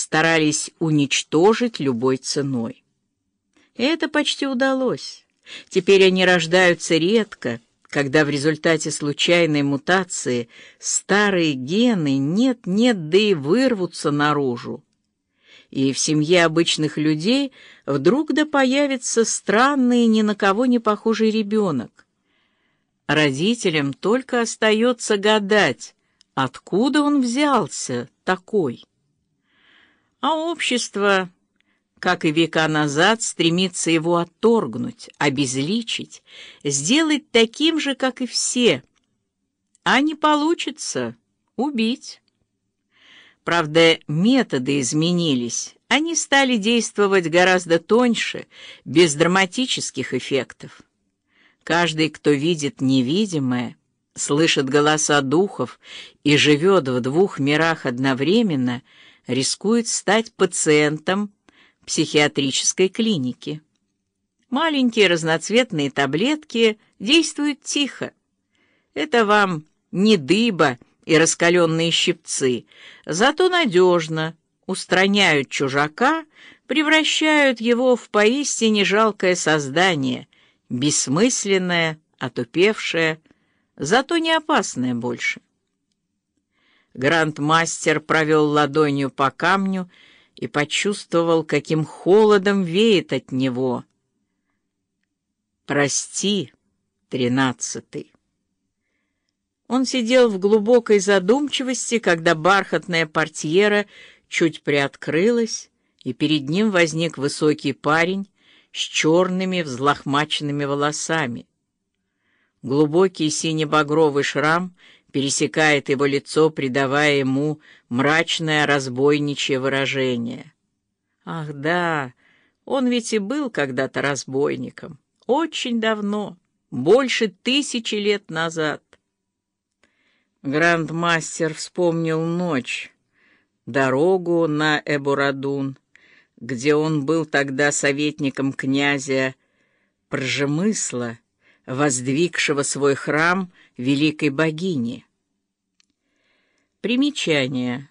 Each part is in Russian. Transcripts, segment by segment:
старались уничтожить любой ценой. Это почти удалось. Теперь они рождаются редко, когда в результате случайной мутации старые гены нет-нет, да и вырвутся наружу. И в семье обычных людей вдруг да появится странный, ни на кого не похожий ребенок. Родителям только остается гадать, откуда он взялся такой. А общество как и века назад, стремится его отторгнуть, обезличить, сделать таким же, как и все. А не получится — убить. Правда, методы изменились, они стали действовать гораздо тоньше, без драматических эффектов. Каждый, кто видит невидимое, слышит голоса духов и живет в двух мирах одновременно, рискует стать пациентом, психиатрической клиники. Маленькие разноцветные таблетки действуют тихо. Это вам не дыба и раскаленные щипцы, зато надежно устраняют чужака, превращают его в поистине жалкое создание, бессмысленное, отупевшее, зато не опасное больше. Грандмастер провел ладонью по камню и почувствовал, каким холодом веет от него. «Прости, тринадцатый». Он сидел в глубокой задумчивости, когда бархатная портьера чуть приоткрылась, и перед ним возник высокий парень с черными взлохмаченными волосами. Глубокий сине-багровый шрам пересекает его лицо, придавая ему мрачное разбойничье выражение. Ах да, он ведь и был когда-то разбойником, очень давно, больше тысячи лет назад. Грандмастер вспомнил ночь, дорогу на Эбурадун, где он был тогда советником князя Пржемысла, воздвигшего свой храм великой богини. Примечание.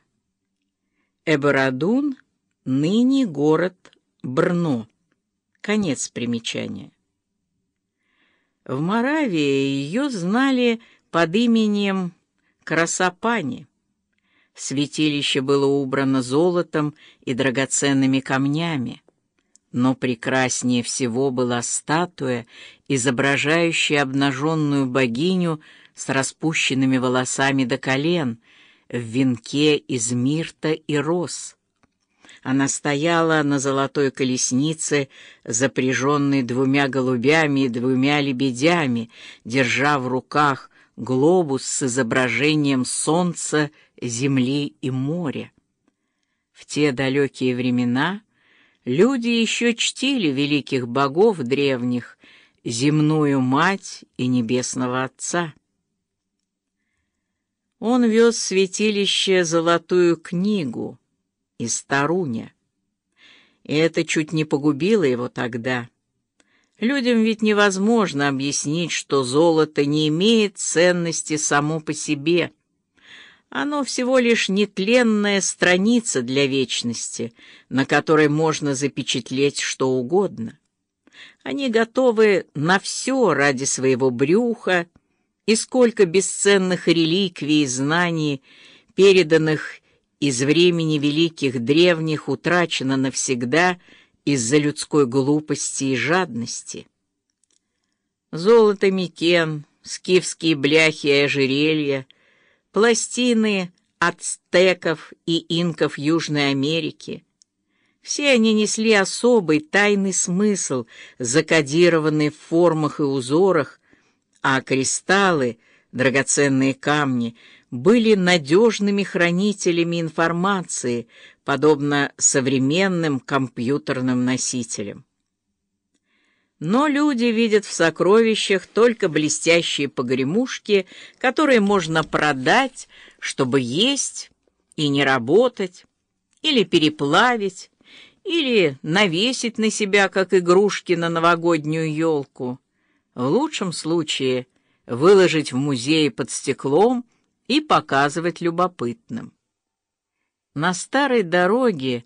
Эборадун — ныне город Брно. Конец примечания. В Моравии ее знали под именем Красопани. Святилище было убрано золотом и драгоценными камнями. Но прекраснее всего была статуя, изображающая обнаженную богиню с распущенными волосами до колен, в венке из мирта и роз. Она стояла на золотой колеснице, запряженной двумя голубями и двумя лебедями, держа в руках глобус с изображением солнца, земли и моря. В те далекие времена люди еще чтили великих богов древних, земную мать и небесного Отца. Он вез в святилище золотую книгу из Таруня, и это чуть не погубило его тогда. Людям ведь невозможно объяснить, что золото не имеет ценности само по себе — оно всего лишь нетленная страница для вечности, на которой можно запечатлеть что угодно. Они готовы на все ради своего брюха, и сколько бесценных реликвий и знаний, переданных из времени великих древних, утрачено навсегда из-за людской глупости и жадности. Золото Микен, скифские бляхи и ожерелья — пластины ацтеков и инков Южной Америки. Все они несли особый тайный смысл, закодированный в формах и узорах, а кристаллы, драгоценные камни, были надежными хранителями информации, подобно современным компьютерным носителям. Но люди видят в сокровищах только блестящие погремушки, которые можно продать, чтобы есть и не работать, или переплавить, или навесить на себя, как игрушки на новогоднюю елку. В лучшем случае выложить в музее под стеклом и показывать любопытным. На старой дороге